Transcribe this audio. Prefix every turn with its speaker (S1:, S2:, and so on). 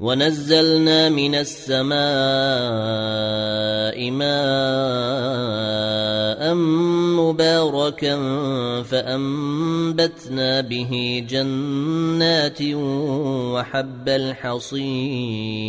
S1: ونزلنا من السماء ماء مباركا فأنبتنا به جنات وحب الحصيد.